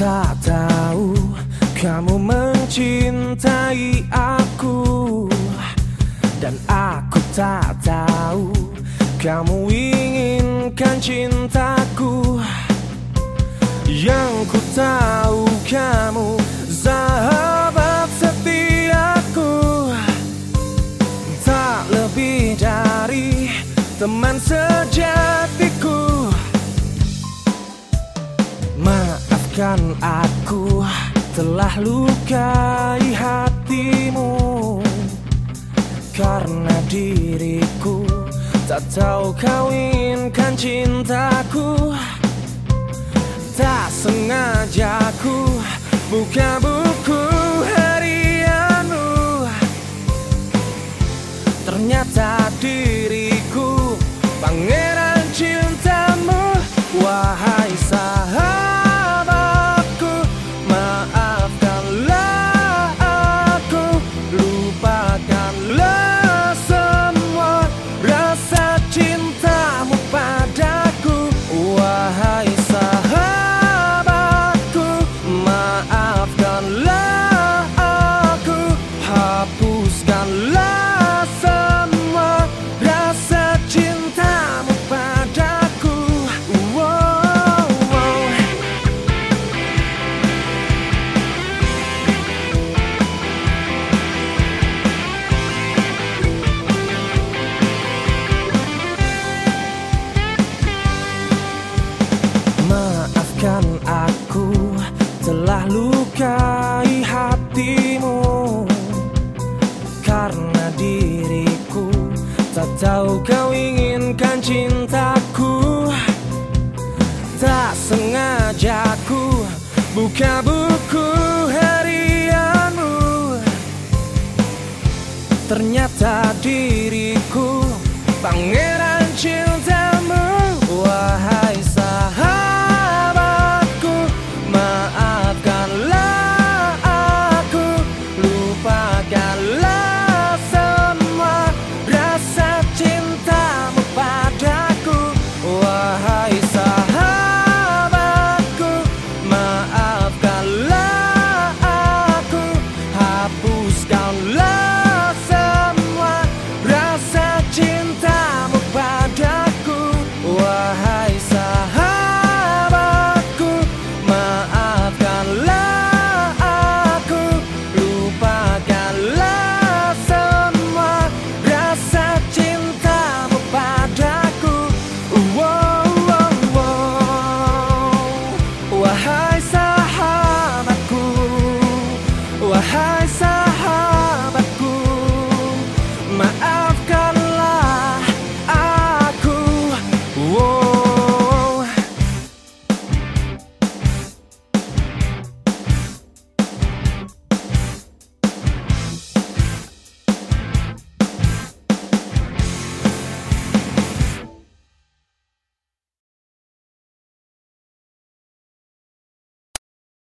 tak tahu. Kamu mencintai aku. Dan aku tak tahu. Kamu inginkan cintaku. Yang ku tahu kamu sahabat setiaku. Tak lebih dari teman sejatiku Maafkan aku telah lukai hatimu. Karena diriku tak tahu kau inginkan cintaku. Tak sengaja ku buka lukai hatimu. Karena diriku tak tahu kau inginkan cintaku. Tak sengaja ku buka buku harianmu. Ternyata diriku pangeran side.